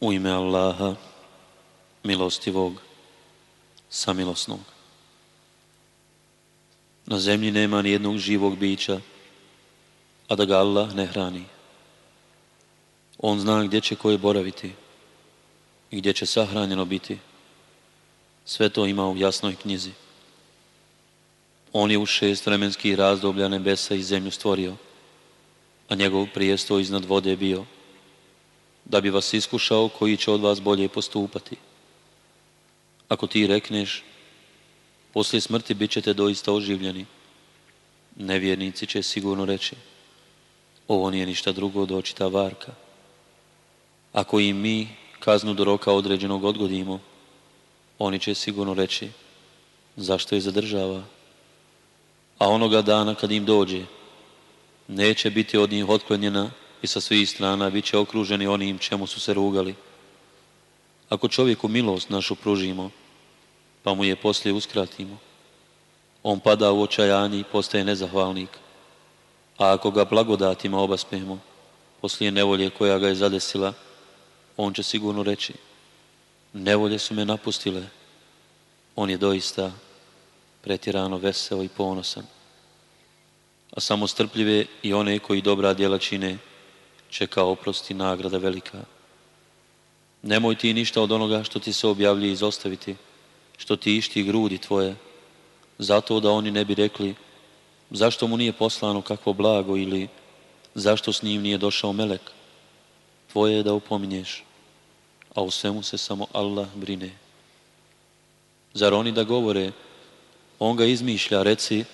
U ime Allaha, milostivog, samilosnog. Na zemlji nema ni jednog živog bića, a da ga Allah ne hrani. On zna gdje će koje boraviti i gdje će sahranjeno biti. Sve to ima u jasnoj knjizi. On je u šest vremenskih razdoblja nebesa i zemlju stvorio, a njegov prijesto iznad vode bio, da bi vas iskušao koji će od vas bolje postupati. Ako ti rekneš, poslije smrti bit ćete doista oživljeni, nevjernici će sigurno reći, ovo nije ništa drugo od očita varka. Ako i mi kaznu do roka određenog odgodimo, oni će sigurno reći, zašto je zadržava? A onoga dana kad im dođe, neće biti od njih otklonjena i sa svih strana bit će okruženi onim čemu su se rugali. Ako čovjeku milost našu pružimo, pa mu je poslije uskratimo, on pada u očajanje i postaje nezahvalnik. A ako ga blagodatima obaspemo, poslije nevolje koja ga je zadesila, on će sigurno reći, nevolje su me napustile. On je doista pretjerano veseo i ponosan. A samo strpljive i one koji dobra djela čine, čeka oprosti nagrada velika. Nemoj ti ništa od onoga što ti se objavljuje izostaviti, što ti išti grudi tvoje, zato da oni ne bi rekli zašto mu nije poslano kakvo blago ili zašto s njim nije došao melek. Tvoje je da upominješ, a u svemu se samo Allah brine. Zar oni da govore, on ga izmišlja, reci,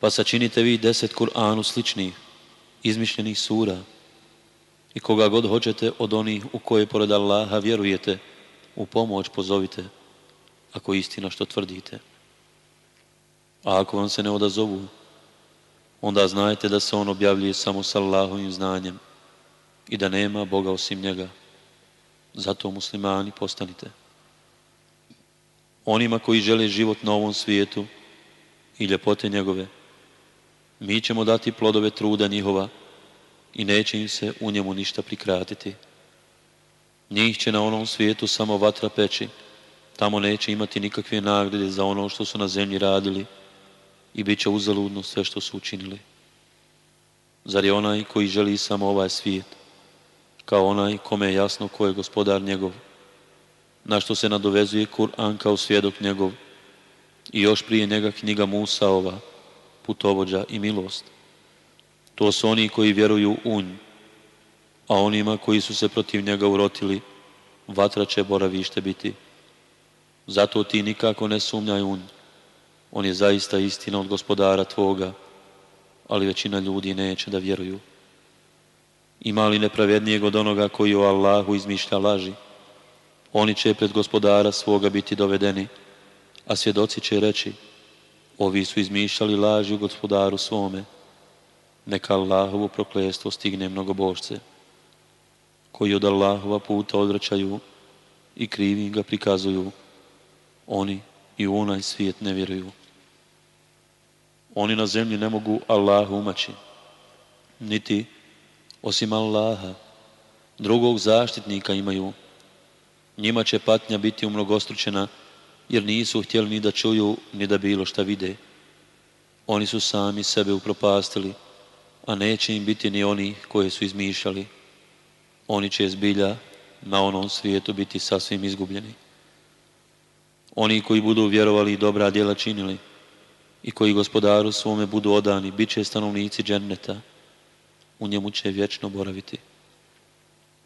pa sačinite vi deset Kur'anu sličnih, izmišljenih sura i koga god hoćete od onih u koje pored Allaha vjerujete, u pomoć pozovite, ako istina što tvrdite. A ako vam se ne odazovu, onda znajte da se on objavljuje samo s Allahovim znanjem i da nema Boga osim njega. Zato muslimani postanite. Onima koji žele život na ovom svijetu i ljepote njegove, mi ćemo dati plodove truda njihova i neće im se u njemu ništa prikratiti. Njih će na onom svijetu samo vatra peći, tamo neće imati nikakve nagrade za ono što su na zemlji radili i bit će uzaludno sve što su učinili. Zar je onaj koji želi samo ovaj svijet, kao onaj kome je jasno ko je gospodar njegov, na što se nadovezuje Kur'an kao svjedok njegov i još prije njega knjiga Musaova, putovođa i milost. To su oni koji vjeruju u nj, a onima koji su se protiv njega urotili, vatra će boravište biti. Zato ti nikako ne sumnjaj u nj. On je zaista istina od gospodara tvoga, ali većina ljudi neće da vjeruju. Ima li nepravednijeg od onoga koji o Allahu izmišlja laži? Oni će pred gospodara svoga biti dovedeni, a svjedoci će reći, ovi su izmišljali laži u gospodaru svome. Neka Allahovo proklestvo stigne mnogobožce, koji od Allahova puta odvraćaju i krivim ga prikazuju. Oni i u onaj svijet ne vjeruju. Oni na zemlji ne mogu Allahu umaći, niti osim Allaha, drugog zaštitnika imaju. Njima će patnja biti umnogostručena, jer nisu htjeli ni da čuju, ni da bilo šta vide. Oni su sami sebe upropastili, a neće im biti ni oni koje su izmišljali. Oni će zbilja na onom svijetu biti sasvim izgubljeni. Oni koji budu vjerovali i dobra djela činili i koji gospodaru svome budu odani, bit će stanovnici dženneta, u njemu će vječno boraviti.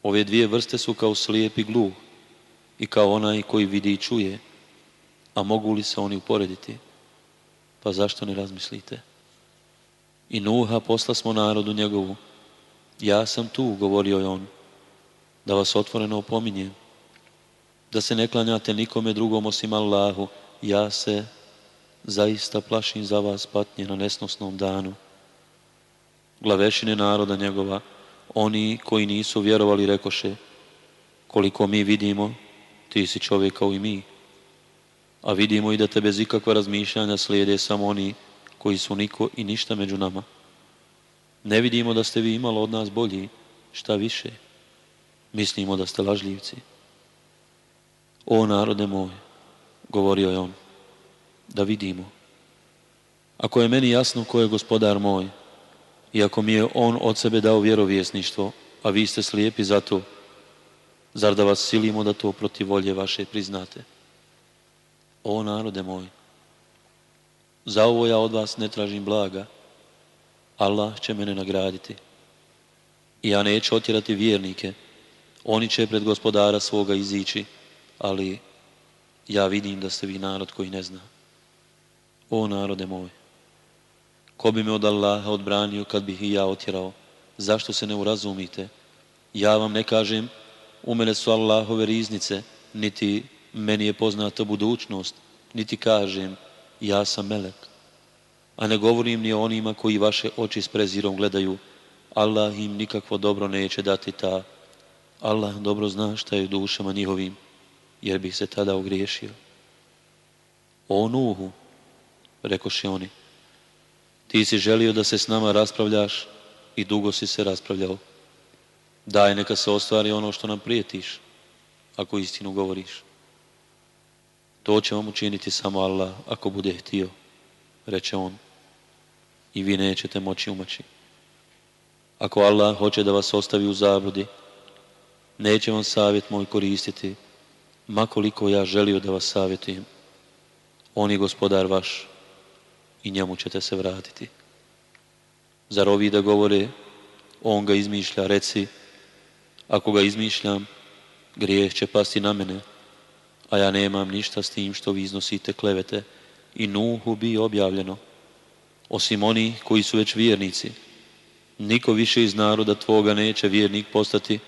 Ove dvije vrste su kao slijep i gluh i kao onaj koji vidi i čuje, a mogu li se oni uporediti? Pa zašto ne razmislite? I Nuha posla smo narodu njegovu. Ja sam tu, govorio je on, da vas otvoreno opominjem, da se ne klanjate nikome drugom osim Allahu, ja se zaista plašim za vas patnje na nesnosnom danu. Glavešine naroda njegova, oni koji nisu vjerovali, rekoše, koliko mi vidimo, ti si čovjek kao i mi. A vidimo i da te bez ikakva razmišljanja slijede samo oni koji su niko i ništa među nama. Ne vidimo da ste vi imalo od nas bolji, šta više. mislimo da ste lažljivci. O narode moj, govorio je on, da vidimo. Ako je meni jasno ko je gospodar moj, i ako mi je on od sebe dao vjerovjesništvo, a vi ste slijepi za to, zar da vas silimo da to protiv volje vaše priznate? O narode moj, za ovo ja od vas ne tražim blaga, Allah će mene nagraditi. I ja neću otjerati vjernike, oni će pred gospodara svoga izići, ali ja vidim da ste vi narod koji ne zna. O narode moj, ko bi me od Allaha odbranio kad bih i ja otjerao? Zašto se ne urazumite? Ja vam ne kažem, u mene su Allahove riznice, niti meni je poznata budućnost, niti kažem, ja sam melek. A ne govorim ni o onima koji vaše oči s prezirom gledaju, Allah im nikakvo dobro neće dati ta. Allah dobro zna šta je dušama njihovim, jer bih se tada ogriješio. O Nuhu, rekoše oni, ti si želio da se s nama raspravljaš i dugo si se raspravljao. Daj neka se ostvari ono što nam prijetiš, ako istinu govoriš. To će vam učiniti samo Allah ako bude htio, reče on. I vi nećete moći umaći. Ako Allah hoće da vas ostavi u zabludi, neće vam savjet moj koristiti, makoliko ja želio da vas savjetujem. On je gospodar vaš i njemu ćete se vratiti. Zar ovi da govore, on ga izmišlja, reci, ako ga izmišljam, grijeh će pasti na mene, a ja nemam ništa s tim što vi iznosite klevete. I Nuhu bi objavljeno, osim oni koji su već vjernici. Niko više iz naroda tvoga neće vjernik postati,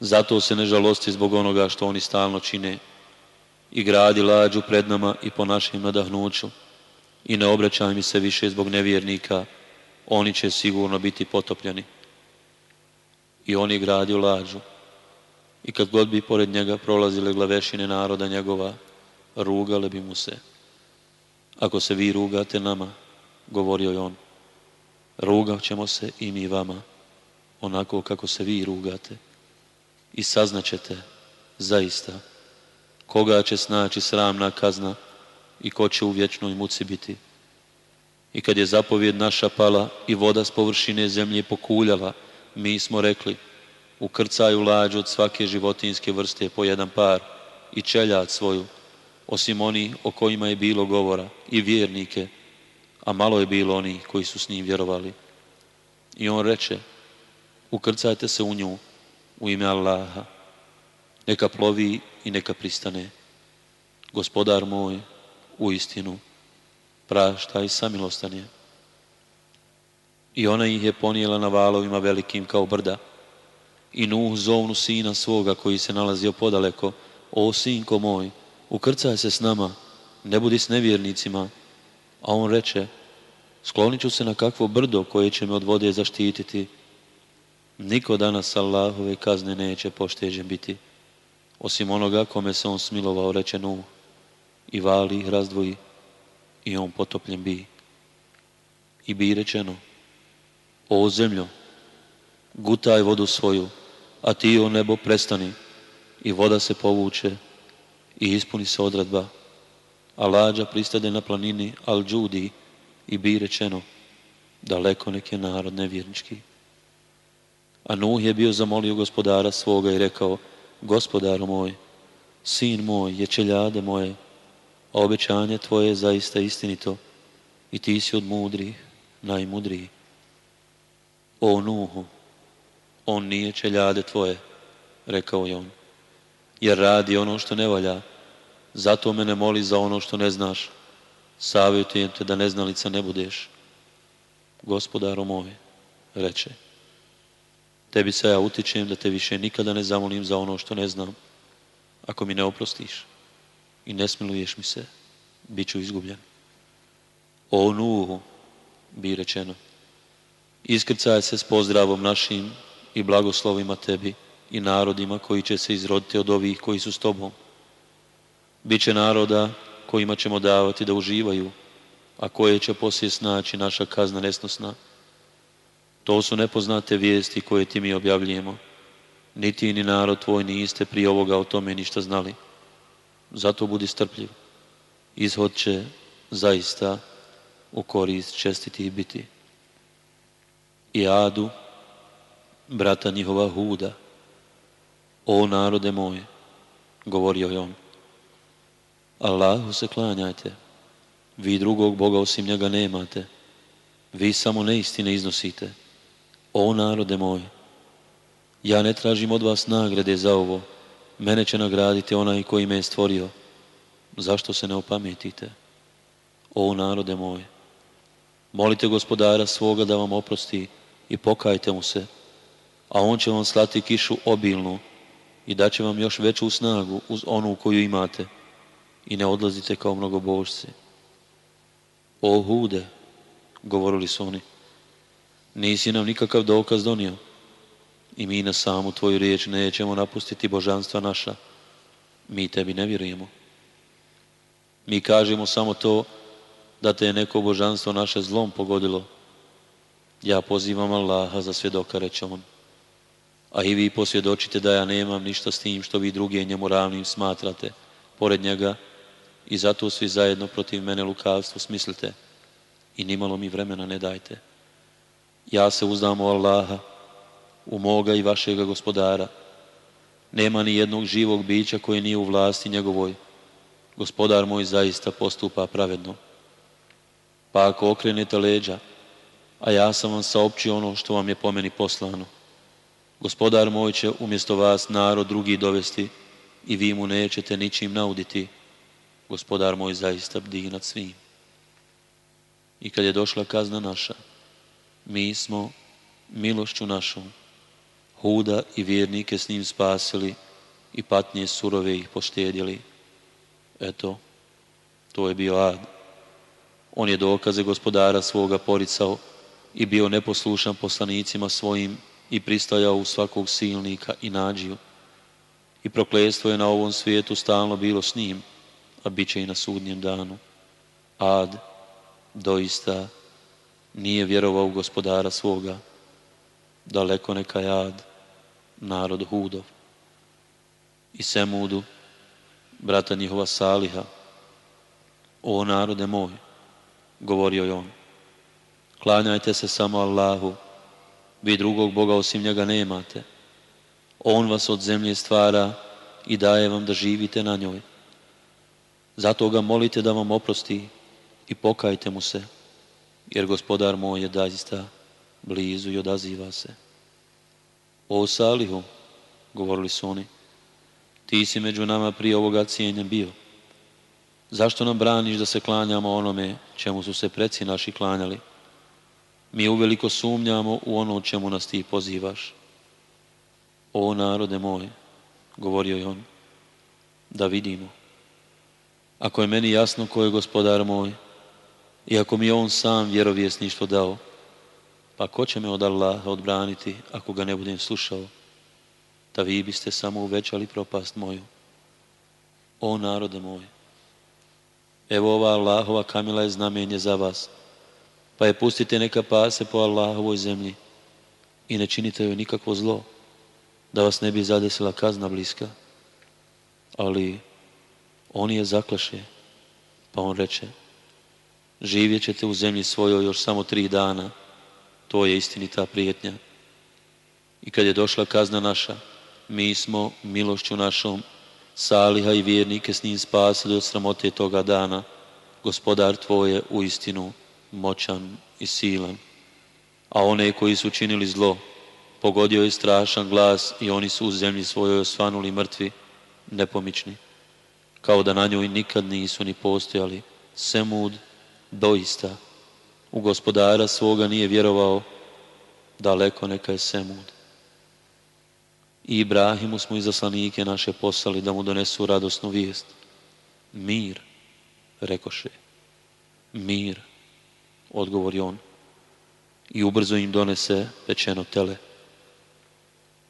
zato se ne žalosti zbog onoga što oni stalno čine. I gradi lađu pred nama i po našem nadahnuću. I ne obraćaj mi se više zbog nevjernika, oni će sigurno biti potopljeni. I on je gradio lađu i kad god bi pored njega prolazile glavešine naroda njegova, rugale bi mu se. Ako se vi rugate nama, govorio je on, rugat ćemo se i mi vama, onako kako se vi rugate. I saznaćete, zaista, koga će snaći sramna kazna i ko će u vječnoj muci biti. I kad je zapovjed naša pala i voda s površine zemlje pokuljala, mi smo rekli, ukrcaju lađu od svake životinske vrste po jedan par i čeljat svoju, osim oni o kojima je bilo govora, i vjernike, a malo je bilo oni koji su s njim vjerovali. I on reče, ukrcajte se u nju, u ime Allaha, neka plovi i neka pristane. Gospodar moj, u istinu, prašta i samilostan je. I ona ih je ponijela na valovima velikim kao brda. I Nuh zovnu sina svoga koji se nalazio podaleko, o sinko moj, ukrcaj se s nama, ne budi s nevjernicima. A on reče, sklonit ću se na kakvo brdo koje će me od vode zaštititi. Niko danas Allahove kazne neće pošteđen biti, osim onoga kome se on smilovao, reče Nuh, i vali ih razdvoji, i on potopljen bi. I bi rečeno, o zemljo, gutaj vodu svoju, a ti o nebo prestani i voda se povuče i ispuni se odradba, a lađa pristade na planini al džudi i bi rečeno, daleko nek je narod nevjernički. A Nuh je bio zamolio gospodara svoga i rekao, gospodaru moj, sin moj je čeljade moje, a obećanje tvoje je zaista istinito i ti si od mudrih najmudriji. O Nuhu, on nije čeljade tvoje, rekao je on, jer radi ono što ne valja, zato me ne moli za ono što ne znaš, savjetujem te da neznalica ne budeš. Gospodaro moj, reče, tebi se ja utičem da te više nikada ne zamolim za ono što ne znam, ako mi ne oprostiš i ne smiluješ mi se, bit ću izgubljen. O Nuhu, bi rečeno, iskrcaj se s pozdravom našim i blagoslovima tebi i narodima koji će se izroditi od ovih koji su s tobom. Biće naroda kojima ćemo davati da uživaju, a koje će poslije snaći naša kazna nesnosna. To su nepoznate vijesti koje ti mi objavljujemo niti ni narod tvoj niste prije ovoga o tome ništa znali. Zato budi strpljiv. Ishod će zaista u korist čestiti i biti. I Adu, brata njihova Huda, o narode moje, govorio je on, Allahu se klanjajte, vi drugog Boga osim njega nemate, vi samo neistine iznosite, o narode moje, ja ne tražim od vas nagrade za ovo, mene će nagraditi onaj koji me je stvorio, zašto se ne opametite, o narode moje, molite gospodara svoga da vam oprosti i pokajte mu se, a on će vam slati kišu obilnu i daće vam još veću snagu uz onu koju imate i ne odlazite kao mnogobožci. O hude, govorili su oni, nisi nam nikakav dokaz donio i mi na samu tvoju riječ nećemo napustiti božanstva naša. Mi tebi ne vjerujemo. Mi kažemo samo to da te je neko božanstvo naše zlom pogodilo. Ja pozivam Allaha za svjedoka, reče on. A i vi posvjedočite da ja nemam ništa s tim što vi druge njemu ravnim smatrate, pored njega, i zato svi zajedno protiv mene lukavstvo smislite i nimalo mi vremena ne dajte. Ja se uzdam u Allaha, u moga i vašega gospodara. Nema ni jednog živog bića koje nije u vlasti njegovoj. Gospodar moj zaista postupa pravedno. Pa ako okrenete leđa, a ja sam vam saopćio ono što vam je po meni poslano, gospodar moj će umjesto vas narod drugi dovesti i vi mu nećete ničim nauditi. Gospodar moj zaista bdi nad svim. I kad je došla kazna naša, mi smo milošću našom huda i vjernike s njim spasili i patnje surove ih poštedjeli. Eto, to je bio ad. On je dokaze gospodara svoga poricao i bio neposlušan poslanicima svojim i pristajao u svakog silnika i nađiju. I proklestvo je na ovom svijetu stalno bilo s njim, a bit će i na sudnjem danu. Ad, doista, nije vjerovao u gospodara svoga. Daleko neka je ad, narod Hudov. I Semudu, brata njihova Saliha, o narode moj, govorio je on, klanjajte se samo Allahu, vi drugog Boga osim njega nemate. On vas od zemlje stvara i daje vam da živite na njoj. Zato ga molite da vam oprosti i pokajte mu se, jer gospodar moj je daista blizu i odaziva se. O Salihu, govorili su oni, ti si među nama prije ovoga cijenjen bio. Zašto nam braniš da se klanjamo onome čemu su se preci naši klanjali? Mi uveliko sumnjamo u ono čemu nas ti pozivaš. O narode moj, govorio je on, da vidimo. Ako je meni jasno ko je gospodar moj, i ako mi je on sam vjerovjesništvo dao, pa ko će me od Allaha odbraniti ako ga ne budem slušao? Da vi biste samo uvećali propast moju. O narode moj, evo ova Allahova kamila je znamenje za vas, pa je pustite neka pase po Allahovoj zemlji i ne činite joj nikakvo zlo, da vas ne bi zadesila kazna bliska. Ali oni je zaklaše, pa on reče, živjet ćete u zemlji svojoj još samo tri dana, to je istinita prijetnja. I kad je došla kazna naša, mi smo milošću našom saliha i vjernike s njim spasili od sramote toga dana. Gospodar tvoj je u istinu moćan i silan. A one koji su činili zlo, pogodio je strašan glas i oni su u zemlji svojoj osvanuli mrtvi, nepomični, kao da na njoj nikad nisu ni postojali. Semud doista u gospodara svoga nije vjerovao, daleko neka je Semud. I Ibrahimu smo izaslanike naše poslali da mu donesu radosnu vijest. Mir, rekoše. Mir, odgovori on. I ubrzo im donese pečeno tele.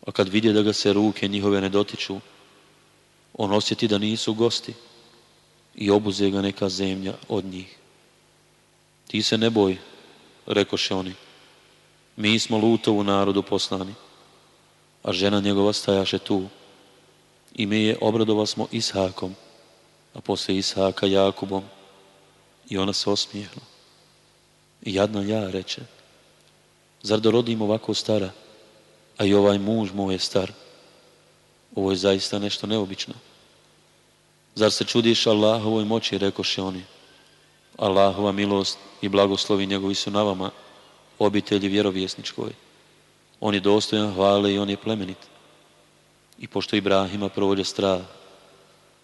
A kad vidje da ga se ruke njihove ne dotiču, on osjeti da nisu gosti i obuze ga neka zemlja od njih. Ti se ne boj, rekoše oni. Mi smo lutovu narodu poslani. a žena njegova stajaše tu. I mi je obradova smo Ishakom, a poslije Ishaka Jakubom. I ona se osmijehla. Jadna ja reče, zar da rodim ovako stara, a i ovaj muž moj je star? Ovo je zaista nešto neobično. Zar se čudiš Allahovoj moći, rekoše oni. Allahova milost i blagoslovi njegovi su na vama, obitelji vjerovjesničkoj. On je dostojan hvale i on je plemenit. I pošto Ibrahima provođe strah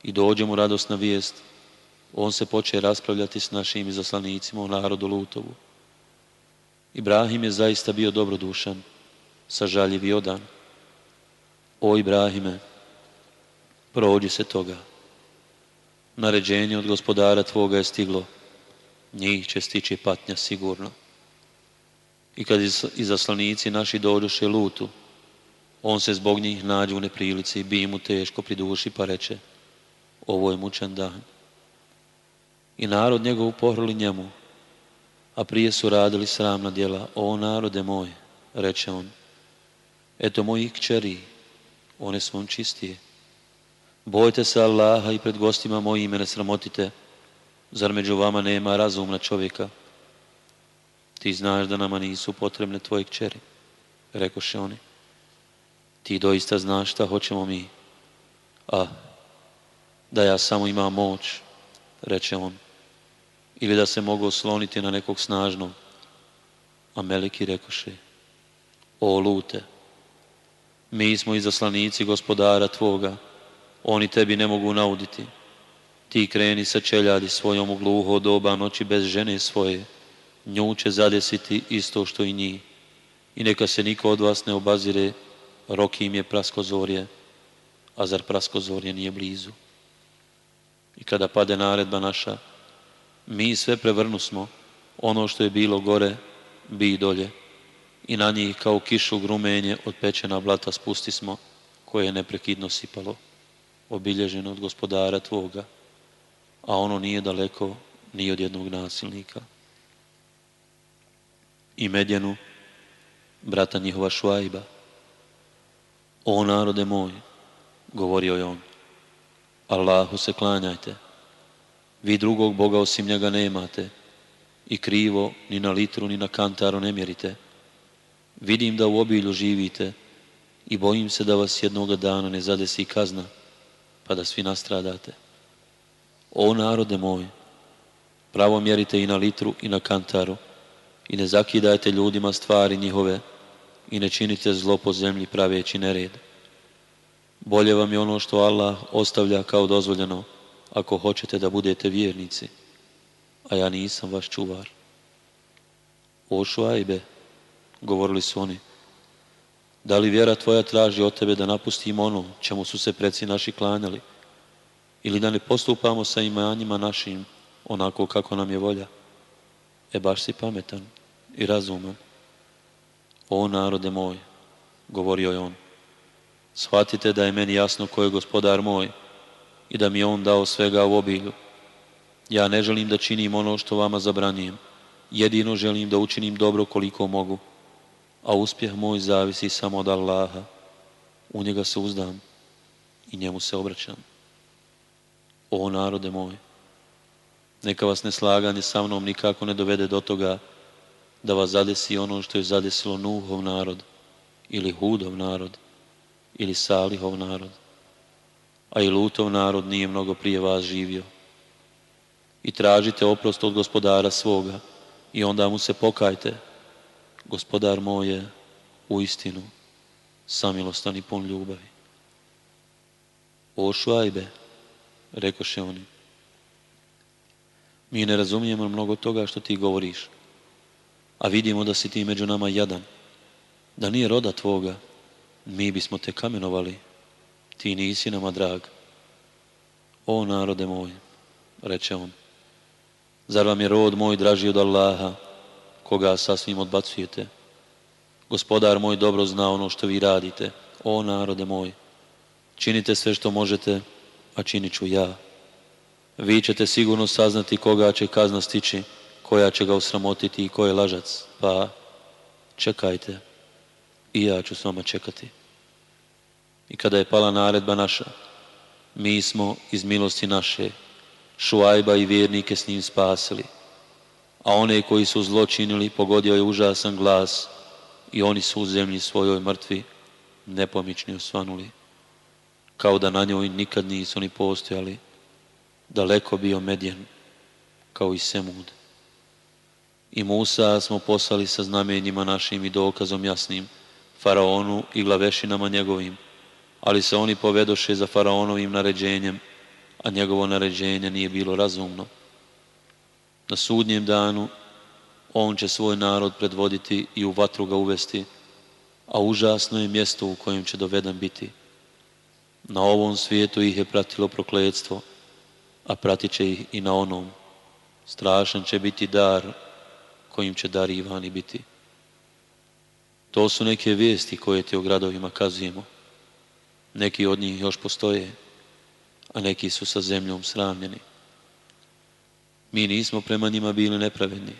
i dođe mu radosna vijest, on se poče raspravljati s našim izaslanicima u narodu Lutovu. Ibrahim je zaista bio dobrodušan, sažaljiv i odan. O Ibrahime, prođi se toga. Naređenje od gospodara tvoga je stiglo, njih će stići patnja sigurno. I kad izaslanici naši dođoše lutu, on se zbog njih nađe u neprilici bi mu teško pri duši pa reče, ovo je mučan dan. I narod njegov pohrli njemu, a prije su radili sramna djela. O narode moj, reče on, eto mojih kćeri, one su vam čistije. Bojte se Allaha i pred gostima mojime ne sramotite, zar među vama nema razumna čovjeka? Ti znaš da nama nisu potrebne tvoje kćeri, rekoše oni. Ti doista znaš šta hoćemo mi. A, da ja samo imam moć, reče on, ili da se mogu osloniti na nekog snažnog. A Meliki rekoše, o lute, mi smo izaslanici gospodara tvoga, oni tebi ne mogu nauditi. Ti kreni sa čeljadi svojom u gluho doba noći bez žene svoje, nju će zadesiti isto što i njih. I neka se niko od vas ne obazire, rok im je praskozorje, a zar praskozorje nije blizu. I kada pade naredba naša, mi sve prevrnu smo, ono što je bilo gore, bi i dolje. I na njih kao kišu grumenje od pečena blata spusti smo, koje je neprekidno sipalo, obilježeno od gospodara Tvoga, a ono nije daleko ni od jednog nasilnika i Medjenu, brata njihova Šuajba. O narode moj, govorio je on, Allahu se klanjajte, vi drugog Boga osim njega nemate i krivo ni na litru ni na kantaru ne mjerite. Vidim da u obilju živite i bojim se da vas jednoga dana ne zadesi kazna, pa da svi nastradate. O narode moj, pravo mjerite i na litru i na kantaru, i ne zakidajte ljudima stvari njihove i ne činite zlo po zemlji praveći nered. Bolje vam je ono što Allah ostavlja kao dozvoljeno ako hoćete da budete vjernici, a ja nisam vaš čuvar. O šuajbe, govorili su oni, da li vjera tvoja traži od tebe da napustimo ono čemu su se preci naši klanjali ili da ne postupamo sa imanjima našim onako kako nam je volja? E baš si pametan i razuman. O narode moj, govorio je on, shvatite da je meni jasno ko je gospodar moj i da mi je on dao svega u obilju. Ja ne želim da činim ono što vama zabranjujem, jedino želim da učinim dobro koliko mogu, a uspjeh moj zavisi samo od Allaha. U njega se uzdam i njemu se obraćam. O narode moj, neka vas neslaganje sa mnom nikako ne dovede do toga da vas zadesi ono što je zadesilo Nuhov narod ili Hudov narod ili Salihov narod. A i Lutov narod nije mnogo prije vas živio. I tražite oprost od gospodara svoga i onda mu se pokajte. Gospodar moj je u istinu samilostan i pun ljubavi. O rekoše oni, mi ne razumijemo mnogo toga što ti govoriš a vidimo da si ti među nama jadan. Da nije roda tvoga, mi bismo te kamenovali, ti nisi nama drag. O narode moj, reče on, zar vam je rod moj draži od Allaha, koga sasvim odbacujete? Gospodar moj dobro zna ono što vi radite, o narode moj, činite sve što možete, a činit ću ja. Vi ćete sigurno saznati koga će kazna stići, koja će ga osramotiti i ko je lažac, pa čekajte i ja ću s vama čekati. I kada je pala naredba naša, mi smo iz milosti naše Šuajba i vjernike s njim spasili. A one koji su zločinili pogodio je užasan glas i oni su u zemlji svojoj mrtvi nepomični osvanuli. Kao da na njoj nikad nisu ni postojali. Daleko bio medjen kao i Semud. I Musa smo poslali sa znamenjima našim i dokazom jasnim, faraonu i glavešinama njegovim, ali se oni povedoše za faraonovim naređenjem, a njegovo naređenje nije bilo razumno. Na sudnjem danu on će svoj narod predvoditi i u vatru ga uvesti, a užasno je mjesto u kojem će doveden biti. Na ovom svijetu ih je pratilo prokledstvo, a pratit će ih i na onom. Strašan će biti dar kojim će darivani biti. To su neke vijesti koje ti o gradovima kazujemo. Neki od njih još postoje, a neki su sa zemljom sravnjeni. Mi nismo prema njima bili nepravedni,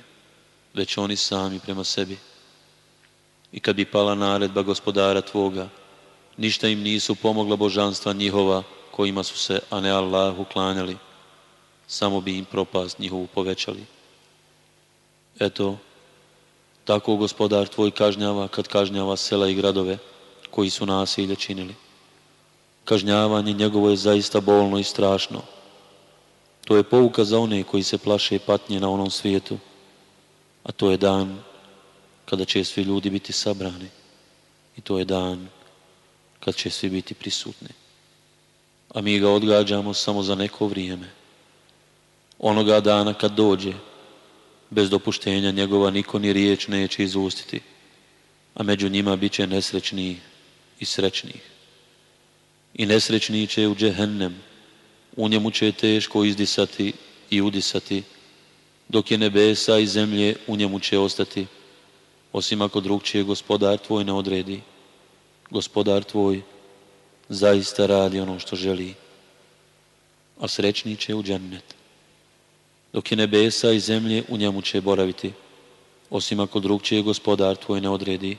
već oni sami prema sebi. I kad bi pala naredba gospodara Tvoga, ništa im nisu pomogla božanstva njihova kojima su se, a ne Allahu, klanjali. Samo bi im propast njihovu povećali. Eto, tako gospodar Tvoj kažnjava kad kažnjava sela i gradove koji su nasilje činili. Kažnjavanje njegovo je zaista bolno i strašno. To je pouka za one koji se plaše patnje na onom svijetu, a to je dan kada će svi ljudi biti sabrani i to je dan kad će svi biti prisutni. A mi ga odgađamo samo za neko vrijeme. Onoga dana kad dođe, bez dopuštenja njegova niko ni riječ neće izustiti, a među njima bit će nesrećniji i srećniji. I nesrećniji će u džehennem, u njemu će teško izdisati i udisati, dok je nebesa i zemlje u njemu će ostati, osim ako drugčije gospodar tvoj ne odredi. Gospodar tvoj zaista radi ono što želi, a srećni će u džennet. Dok je nebesa i zemlje u njemu će boraviti, osim ako drugčije gospodar tvoj ne odredi,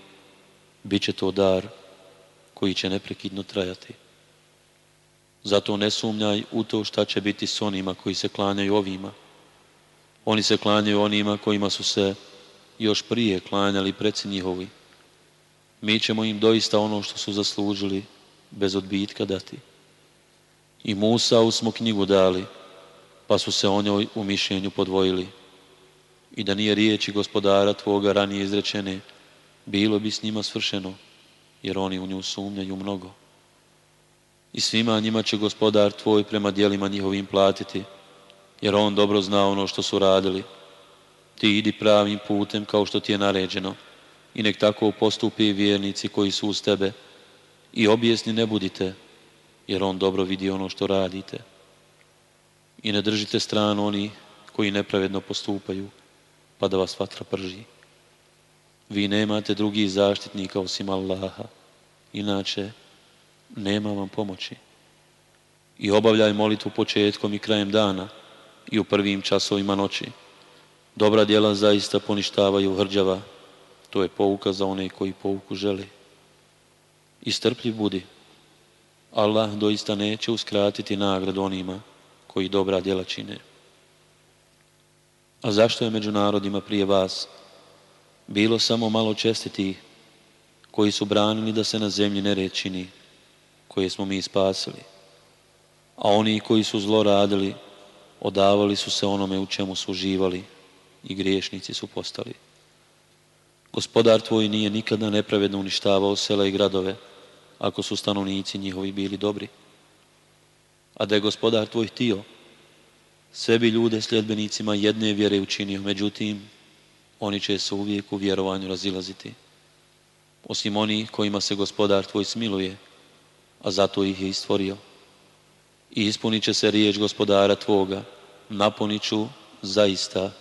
bit će to dar koji će neprekidno trajati. Zato ne sumnjaj u to šta će biti s onima koji se klanjaju ovima. Oni se klanjaju onima kojima su se još prije klanjali preci njihovi. Mi ćemo im doista ono što su zaslužili bez odbitka dati. I Musa smo knjigu dali, pa su se o njoj u mišljenju podvojili. I da nije riječi gospodara tvoga ranije izrečene, bilo bi s njima svršeno, jer oni u nju sumnjaju mnogo. I svima njima će gospodar tvoj prema dijelima njihovim platiti, jer on dobro zna ono što su radili. Ti idi pravim putem kao što ti je naređeno i nek tako postupi vjernici koji su uz tebe i objesni ne budite, jer on dobro vidi ono što radite. I ne držite stranu oni koji nepravedno postupaju, pa da vas vatra prži. Vi nemate drugih zaštitnika osim Allaha, inače nema vam pomoći. I obavljaj molitvu početkom i krajem dana i u prvim časovima noći. Dobra djela zaista poništavaju hrđava, to je pouka za one koji pouku žele. I strpljiv budi. Allah doista neće uskratiti nagradu onima koji dobra djela čine. A zašto je među narodima prije vas bilo samo malo čestiti koji su branili da se na zemlji nered čini, koje smo mi spasili, a oni koji su zlo radili, odavali su se onome u čemu su uživali i griješnici su postali. Gospodar tvoj nije nikada nepravedno uništavao sela i gradove, ako su stanovnici njihovi bili dobri a da je gospodar tvoj htio, sve bi ljude sljedbenicima jedne vjere učinio, međutim, oni će se uvijek u vjerovanju razilaziti. Osim oni kojima se gospodar tvoj smiluje, a zato ih je istvorio. I ispunit će se riječ gospodara tvoga, napunit ću zaista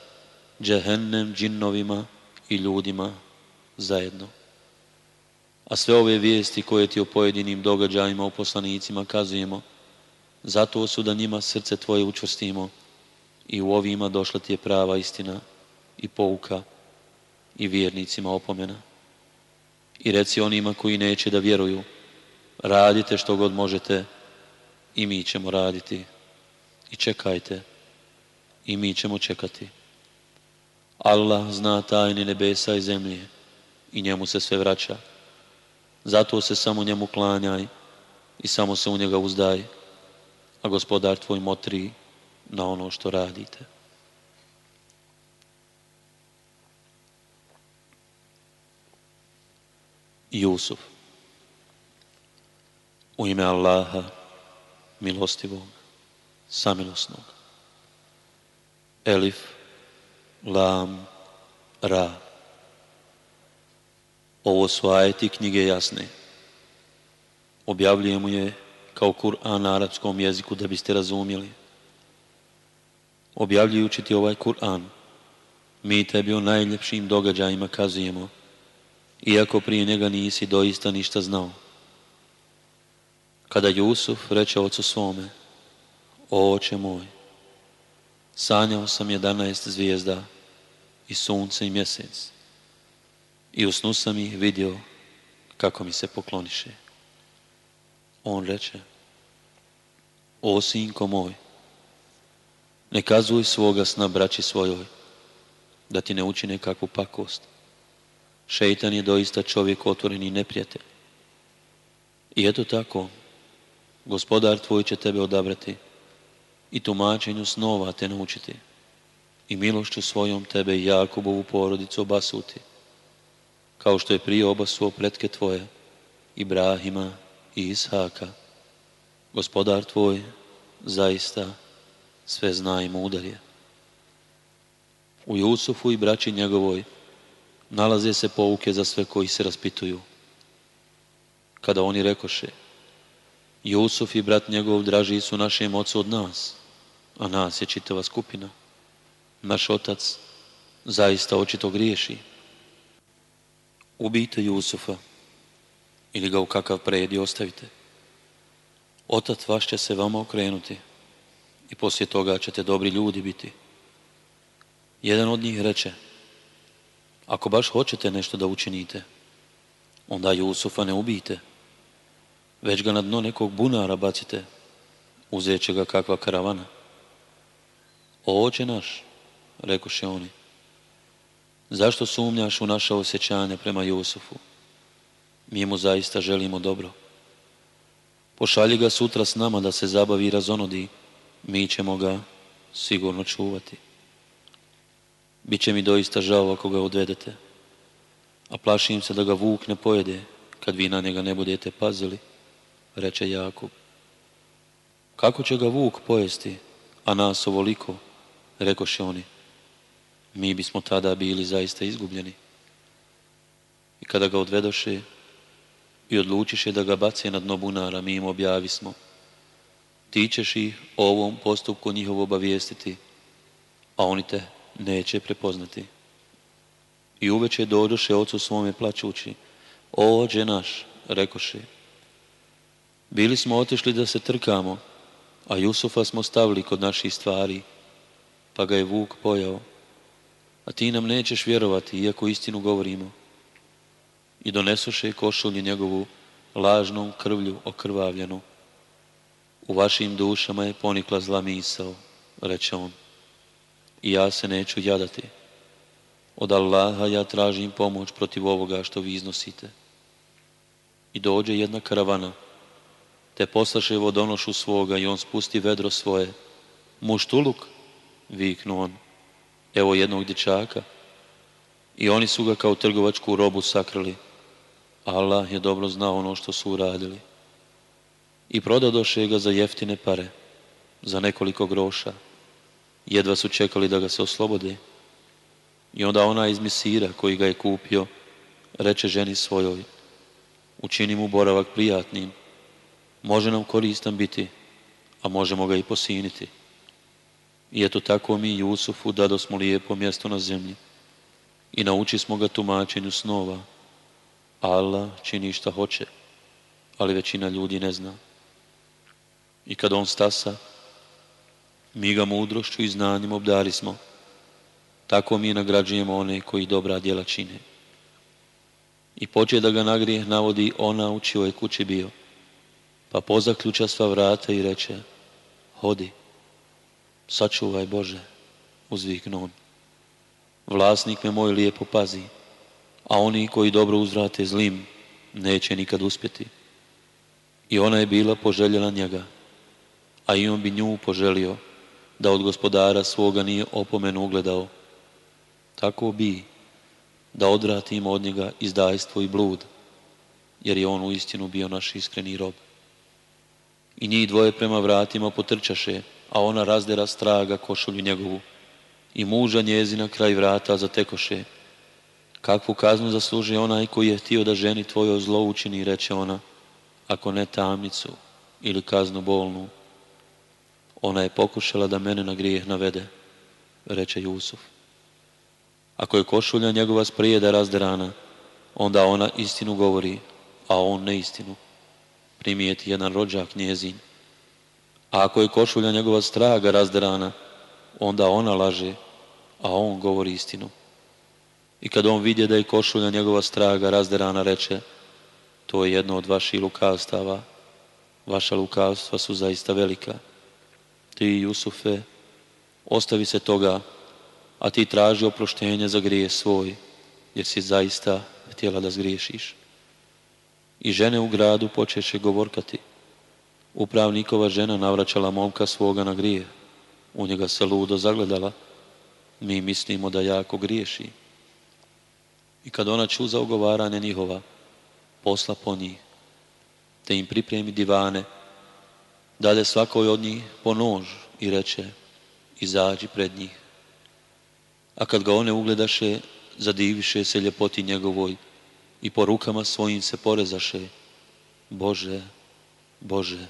džehennem džinnovima i ljudima zajedno. A sve ove vijesti koje ti o pojedinim događajima u poslanicima kazujemo, zato su da njima srce tvoje učvrstimo i u ovima došla ti je prava istina i pouka i vjernicima opomena. I reci onima koji neće da vjeruju, radite što god možete i mi ćemo raditi. I čekajte i mi ćemo čekati. Allah zna tajne nebesa i zemlje i njemu se sve vraća. Zato se samo njemu klanjaj i samo se u njega uzdaj, a gospodar tvoj motri na ono što radite. Jusuf. U ime Allaha, milostivog, samilosnog. Elif, Lam, Ra. Ovo su ajeti knjige jasne. Objavljujemo je kao Kur'an na arapskom jeziku da biste razumjeli. Objavljujući ti ovaj Kur'an, mi tebi o najljepšim događajima kazujemo, iako prije njega nisi doista ništa znao. Kada Jusuf reče ocu svome, o oče moj, sanjao sam jedanaest zvijezda i sunce i mjesec i u sam ih vidio kako mi se pokloniše. On reče, o sinko moj, ne kazuj svoga sna braći svojoj, da ti ne učine kakvu pakost. Šeitan je doista čovjek otvoreni neprijatelj. I eto tako, gospodar tvoj će tebe odabrati i tumačenju snova te naučiti i milošću svojom tebe i Jakobovu porodicu obasuti, kao što je prije obasuo pretke tvoje, Ibrahima i Ishaka. Gospodar tvoj zaista sve zna i mudar je. U Jusufu i braći njegovoj nalaze se pouke za sve koji se raspituju. Kada oni rekoše, Jusuf i brat njegov draži su našem ocu od nas, a nas je čitava skupina. Naš otac zaista očito griješi. Ubijte Jusufa ili ga u kakav predi ostavite. Otac vaš će se vama okrenuti i poslije toga ćete dobri ljudi biti. Jedan od njih reče, ako baš hoćete nešto da učinite, onda Jusufa ne ubijte, već ga na dno nekog bunara bacite, uzet će ga kakva karavana. O oče naš, rekoše oni, zašto sumnjaš u naša osjećanja prema Jusufu? Mi mu zaista želimo dobro. Pošalji ga sutra s nama da se zabavi i razonodi, mi ćemo ga sigurno čuvati. Biće mi doista žao ako ga odvedete, a plašim se da ga vuk ne pojede kad vi na njega ne budete pazili, reče Jakub. Kako će ga vuk pojesti, a nas ovoliko, rekoše oni. Mi bismo tada bili zaista izgubljeni. I kada ga odvedoše i odlučiše da ga bace na dno bunara, mi im objavismo. Ti ćeš ih o ovom postupku njihovo obavijestiti, a oni te neće prepoznati. I uveče dođoše ocu svome plaćući. Ođe naš, rekoše. Bili smo otišli da se trkamo, a Jusufa smo stavili kod naših stvari, pa ga je vuk pojao. A ti nam nećeš vjerovati, iako istinu govorimo. I donesoše košulju njegovu lažnom krvlju okrvavljenu. U vašim dušama je ponikla zla misao, reče on i ja se neću jadati. Od Allaha ja tražim pomoć protiv ovoga što vi iznosite. I dođe jedna karavana, te poslaše vodonošu svoga i on spusti vedro svoje. Muštuluk, viknu on, evo jednog dječaka. I oni su ga kao trgovačku robu sakrili. Allah je dobro znao ono što su uradili. I prodadoše ga za jeftine pare, za nekoliko groša jedva su čekali da ga se oslobode. I onda ona iz Misira koji ga je kupio, reče ženi svojoj, učini mu boravak prijatnim, može nam koristan biti, a možemo ga i posiniti. I eto tako mi Jusufu dado smo lijepo mjesto na zemlji i nauči smo ga tumačenju snova. Allah čini šta hoće, ali većina ljudi ne zna. I kad on stasa, mi ga mudrošću i znanjem obdari smo. Tako mi nagrađujemo one koji dobra djela čine. I poče da ga nagrijeh navodi ona u čijoj kući bio. Pa pozaključa sva vrata i reče, hodi, sačuvaj Bože, uzviknu on. Vlasnik me moj lijepo pazi, a oni koji dobro uzvrate zlim, neće nikad uspjeti. I ona je bila poželjela njega, a i on bi nju poželio, da od gospodara svoga nije opomenu ugledao. Tako bi, da odvratimo od njega izdajstvo i blud, jer je on u istinu bio naš iskreni rob. I njih dvoje prema vratima potrčaše, a ona razdera straga košulju njegovu. I muža njezina kraj vrata zatekoše. Kakvu kaznu zasluži onaj koji je htio da ženi tvojo zlo učini, reče ona, ako ne tamnicu ili kaznu bolnu. Ona je pokušala da mene na grijeh navede, reče Jusuf. Ako je košulja njegova sprijeda razderana, onda ona istinu govori, a on neistinu. Primijeti jedan rođak njezin. A ako je košulja njegova straga razderana, onda ona laže, a on govori istinu. I kad on vidje da je košulja njegova straga razderana, reče, to je jedno od vaših lukavstava. Vaša lukavstva su zaista velika. Ti, Jusufe, ostavi se toga, a ti traži oproštenje za grije svoj, jer si zaista htjela da zgriješiš. I žene u gradu počeše govorkati. Upravnikova žena navraćala momka svoga na grije. U njega se ludo zagledala. Mi mislimo da jako griješi. I kad ona ču za ogovaranje njihova, posla po njih, te im pripremi divane, dade svakoj od njih po nož i reče, izađi pred njih. A kad ga one ugledaše, zadiviše se ljepoti njegovoj i po rukama svojim se porezaše. Bože, Bože,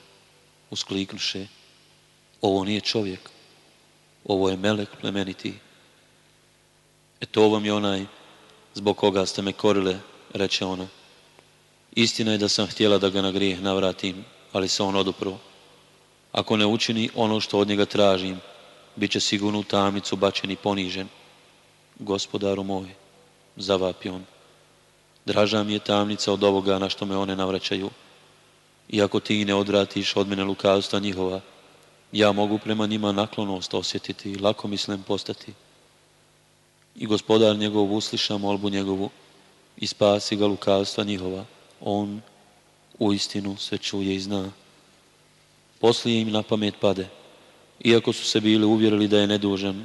uskliknuše, ovo nije čovjek, ovo je melek plemeniti. E to vam je onaj zbog koga ste me korile, reče ona. Istina je da sam htjela da ga na grijeh navratim, ali se on odupro. Ako ne učini ono što od njega tražim, bit će sigurno u tamnicu bačen i ponižen. Gospodaru moj, zavapi on. Draža mi je tamnica od ovoga na što me one navraćaju. Iako ti ne odvratiš od mene lukavstva njihova, ja mogu prema njima naklonost osjetiti i lako mislim postati. I gospodar njegov usliša molbu njegovu i spasi ga lukavstva njihova. On u istinu sve čuje i zna. Poslije im na pamet pade, iako su se bili uvjerili da je nedužan,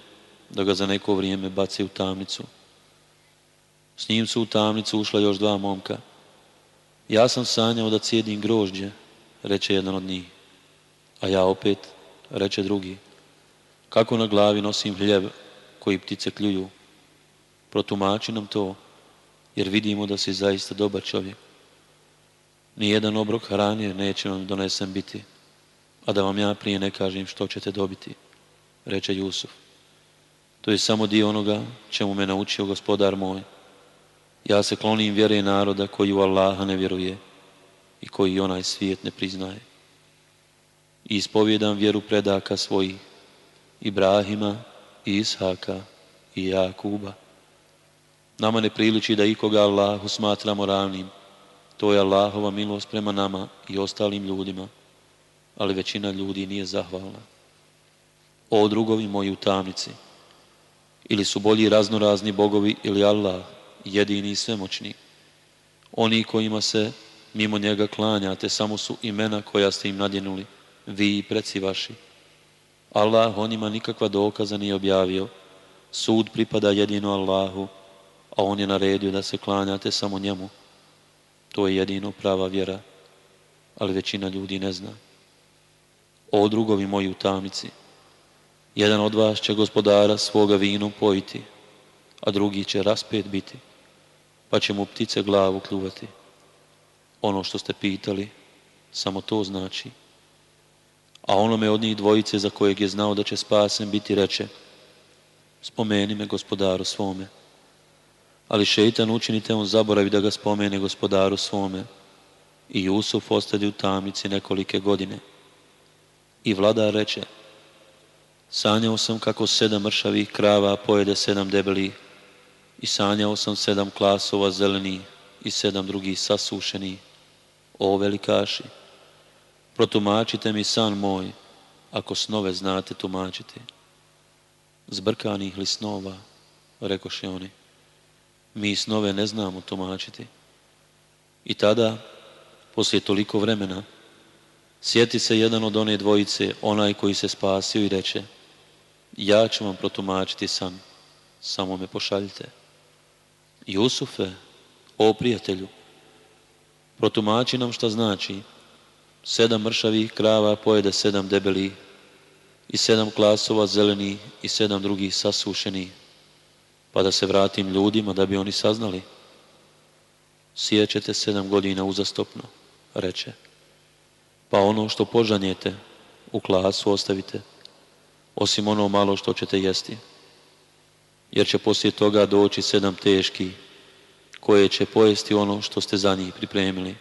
da ga za neko vrijeme baci u tamnicu. S njim su u tamnicu ušla još dva momka. Ja sam sanjao da cijedim grožđe, reče jedan od njih. A ja opet, reče drugi. Kako na glavi nosim hljeb koji ptice kljuju. Protumači nam to, jer vidimo da si zaista dobar čovjek. Nijedan obrok hranje neće vam donesen biti, a da vam ja prije ne kažem što ćete dobiti, reče Jusuf. To je samo dio onoga čemu me naučio gospodar moj. Ja se klonim vjere naroda koji u Allaha ne vjeruje i koji onaj svijet ne priznaje. I ispovjedam vjeru predaka svojih, Ibrahima, i Ishaka i Jakuba. Nama ne priliči da ikoga Allahu smatramo ravnim. To je Allahova milost prema nama i ostalim ljudima, ali većina ljudi nije zahvalna. O drugovi moji u tamnici, ili su bolji raznorazni bogovi ili Allah, jedini i svemoćni. Oni kojima se mimo njega klanjate, samo su imena koja ste im nadjenuli, vi i preci vaši. Allah o njima nikakva dokaza nije objavio. Sud pripada jedino Allahu, a On je naredio da se klanjate samo njemu. To je jedino prava vjera, ali većina ljudi ne zna. O drugovi moji u tamnici, jedan od vas će gospodara svoga vinu pojiti, a drugi će raspet biti, pa će mu ptice glavu kljuvati. Ono što ste pitali, samo to znači. A onome od njih dvojice za kojeg je znao da će spasen biti reče, spomeni me gospodaru svome. Ali šeitan učinite on zaboravi da ga spomene gospodaru svome. I Jusuf ostadi u tamnici nekolike godine. I vladar reče, sanjao sam kako sedam mršavih krava pojede sedam debelih i sanjao sam sedam klasova zelenih i sedam drugih sasušenih. O velikaši, protumačite mi san moj, ako snove znate tumačiti. Zbrkanih li snova, rekoše oni, mi snove ne znamo tumačiti. I tada, poslije toliko vremena, sjeti se jedan od one dvojice, onaj koji se spasio i reče, ja ću vam protumačiti san, samo me pošaljite. Jusufe, o prijatelju, protumači nam šta znači. Sedam mršavih krava pojede sedam debeli i sedam klasova zeleni i sedam drugih sasušeni, pa da se vratim ljudima da bi oni saznali. Sijećete sedam godina uzastopno, reče, pa ono što požanjete u klasu ostavite, osim ono malo što ćete jesti, jer će poslije toga doći sedam teški koje će pojesti ono što ste za njih pripremili.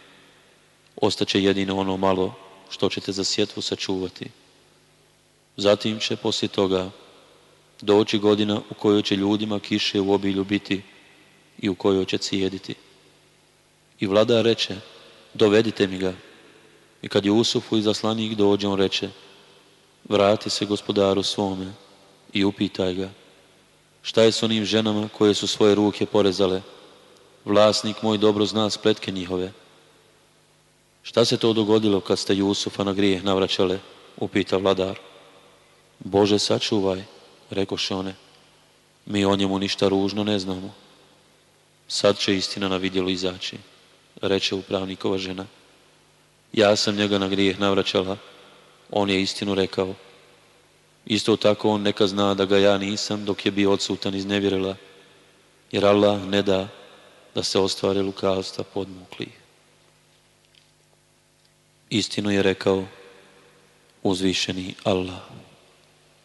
Ostaće jedino ono malo što ćete za sjetvu sačuvati. Zatim će poslije toga doći godina u kojoj će ljudima kiše u obilju biti i u kojoj će cijediti. I vlada reče, dovedite mi ga. I kad Jusufu izaslanik dođe, on reče, vrati se gospodaru svome i upitaj ga, šta je s onim ženama koje su svoje ruke porezale, Vlasnik moj dobro zna spletke njihove. Šta se to dogodilo kad ste Jusufa na grijeh navraćale? Upita vladar. Bože sačuvaj, rekoše one. Mi o njemu ništa ružno ne znamo. Sad će istina na vidjelu izaći, reče upravnikova žena. Ja sam njega na grijeh navraćala, on je istinu rekao. Isto tako on neka zna da ga ja nisam dok je bio odsutan iznevjerila, jer Allah ne da da se ostvare lukavstva podmukli. Istinu je rekao uzvišeni Allah.